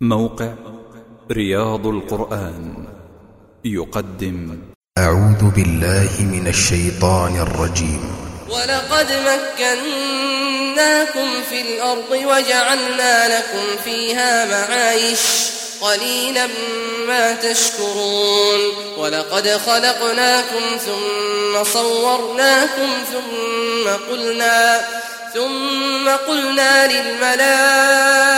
موقع رياض القرآن يقدم. أعوذ بالله من الشيطان الرجيم. ولقد مكناكم في الأرض وجعلنا لكم فيها معايش قليلا ما تشكرون. ولقد خلقناكم ثم صورناكم ثم قلنا ثم قلنا للملائكة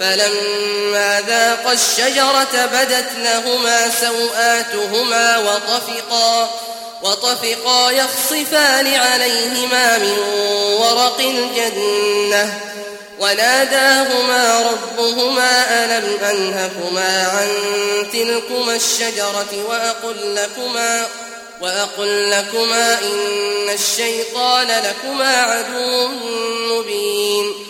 فلما ذاقا الشجرة بدت لهما سوآتهما وطفقا وطفقا يخصفان عليهما من ورق الجنة. وناداهما ربهما ألم أنهكما عن تلكما الشجرة وأقل لكما وأقل لكما إن الشيطان لكما عدو مبين.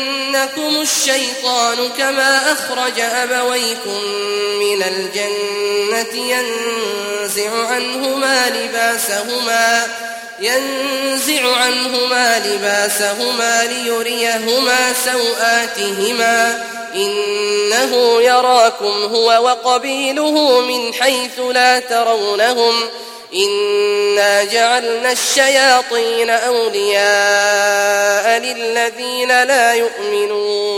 يفتننكم الشيطان كما أخرج أبويكم من الجنة ينزع عنهما لباسهما ينزع عنهما لباسهما ليريهما سوآتهما إنه يراكم هو وقبيله من حيث لا ترونهم إنا جعلنا الشياطين أولياء للذين لا يؤمنون